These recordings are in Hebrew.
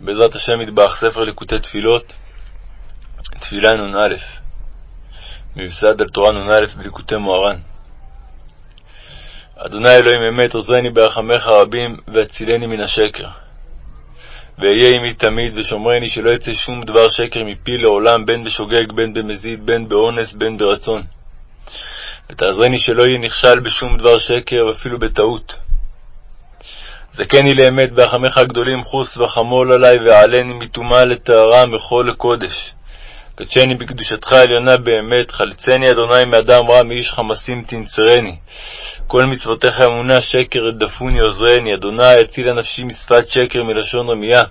בעזרת השם יתברך, ספר ליקוטי תפילות, תפילה נ"א, מיוסד על תורה נ"א בליקוטי מוהר"ן. אדוני אלוהים אמת, עוזרני ברחמך רבים, והצילני מן השקר. ואהיה עמי תמיד, ושומרני שלא יצא שום דבר שקר מפי לעולם, בין בשוגג, בין במזיד, בין באונס, בין ברצון. ותעזרני שלא יהיה נכשל בשום דבר שקר, ואפילו בטעות. זכני לאמת ברחמך הגדולים, חוס וחמול עלי, ועלני מטומאה לטהרה, מחול לקודש. קדשני בקדושתך העליונה באמת, חלצני אדוני מאדם רע, מאיש חמסים תנצרני. כל מצוותיך אמונה שקר רדפוני עוזרני, אדוני הצילה נפשי משפת שקר מלשון רמייה.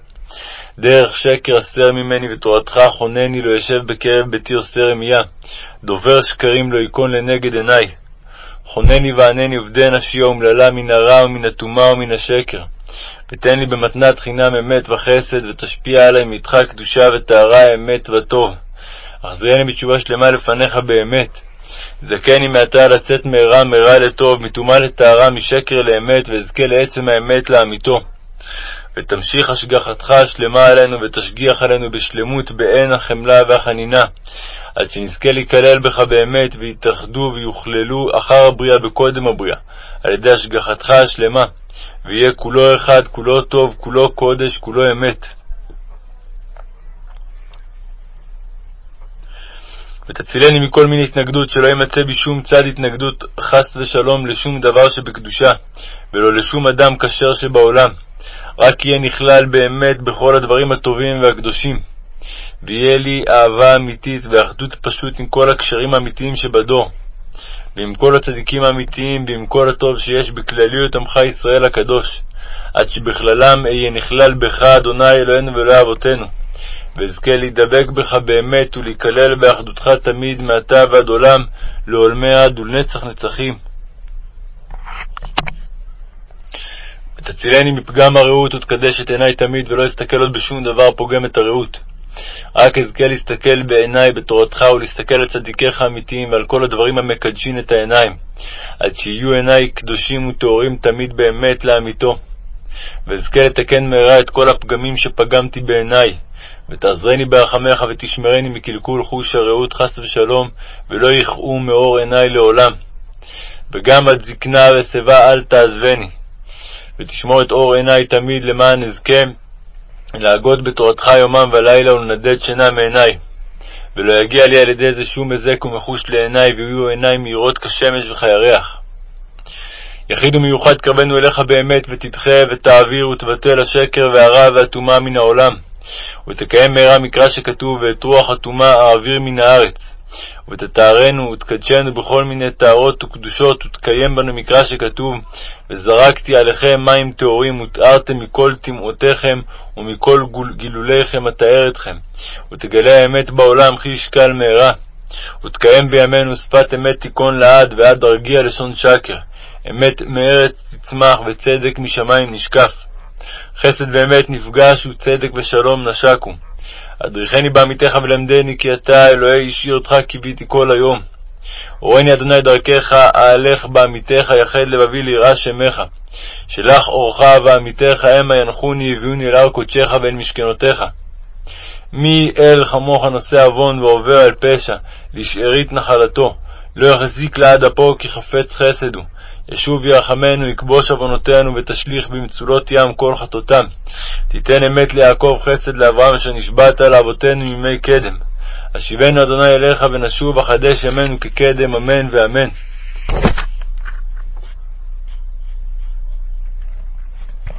דרך שקר הסר ממני, ותורתך חונני, לא ישב בקרב ביתי עושה רמייה. דובר שקרים לא ייכון לנגד עיני. חונני וענני עובדי נפשי האומללה מן הרע ומן הטומאה ומן השקר. ותן לי במתנת חינם אמת וחסד, ותשפיע עלי מתך קדושה וטהרה אמת וטוב. החזירני בתשובה שלמה לפניך באמת. זכני מעתה לצאת מהרה מהרה לטוב, מטומאה לטהרה, משקר לאמת, ואזכה לעצם האמת לאמיתו. ותמשיך השגחתך השלמה עלינו, ותשגיח עלינו בשלמות, בעין החמלה והחנינה, עד שנזכה להיכלל בך באמת, ויתאחדו ויוכללו אחר הבריאה בקודם הבריאה, על ידי השגחתך השלמה, ויהיה כולו אחד, כולו טוב, כולו קודש, כולו אמת. ותצילני מכל מיני התנגדות, שלא יימצא בי שום צד התנגדות, חס ושלום, לשום דבר שבקדושה, ולא לשום אדם כשר שבעולם. רק יהיה נכלל באמת בכל הדברים הטובים והקדושים. ויהיה לי אהבה אמיתית ואחדות פשוט עם כל הקשרים האמיתיים שבדור, ועם כל הצדיקים האמיתיים, ועם כל הטוב שיש בכלליות עמך ישראל הקדוש, עד שבכללם אהיה נכלל בך, אדוני אלוהינו ואלוהי אבותינו. ואזכה להידבק בך באמת ולהיכלל באחדותך תמיד מעתה ועד עולם, לעולמי עד ולנצח נצחים. ותצילני מפגם הרעות ותקדש את עיני תמיד, ולא אסתכל עוד בשום דבר פוגם את הרעות. רק אזכה להסתכל בעיני בתורתך ולהסתכל על צדיקיך האמיתיים ועל כל הדברים המקדשים את העיניים, עד שיהיו עיני קדושים וטהורים תמיד באמת לאמיתו. ואזכה לתקן מהרה את כל הפגמים שפגמתי בעיני, ותעזרני ברחמך ותשמרני מקלקול חוש הרעות חס ושלום, ולא יכאו מאור עיני לעולם. וגם עד זקנה ושיבה אל תעזבני. ותשמור את אור עיני תמיד למען אזכה להגות בתורתך יומם ולילה ולנדד שינה מעיני. ולא יגיע לי על ידי זה שום היזק ומחוש לעיני, ויהיו עיני מהירות כשמש וכירח. יחיד ומיוחד קרבנו אליך באמת, ותדחה ותעביר ותבטל השקר והרע והטומאה מן העולם. ותקיים מהרה מקרא שכתוב, ואת רוח הטומאה אעביר מן הארץ. ותטהרנו ותקדשנו בכל מיני טהרות וקדושות, ותקיים בנו מקרא שכתוב, וזרקתי עליכם מים טהורים, וטהרתם מכל טמאותיכם ומכל גילוליכם אטהר אתכם. ותגלה האמת בעולם, חיש קל מהרה. ותקיים בימינו שפת אמת תיכון לעד, ועד ארגיע לשון שקר. אמת מארץ תצמח, וצדק משמיים נשקף. חסד ואמת נפגש, וצדק ושלום נשקו. אדריכני בעמיתך ולמדני, כי אתה אלוהי אישי אותך קיוויתי כל היום. הורני אדוני דרכך, אהלך בעמיתך, יחד לבבי ליראה שמך. שלח אורך ועמיתך המה ינחוני, הביאוני אל הר קודשך ואל משכנותיך. מי אל כמוך נושא עוון ועובר על פשע, לשארית נחלתו. לא יחזיק לעד אפו, כי חפץ חסד הוא. ישוב ירחמנו, יכבוש עוונותינו, ותשליך במצולות ים כל חטאותם. תיתן אמת ליעקב, חסד לאברהם, אשר נשבעת לאבותינו מימי קדם. השיבנו אדוני אליך, ונשוב, החדש ימינו כקדם, אמן ואמן.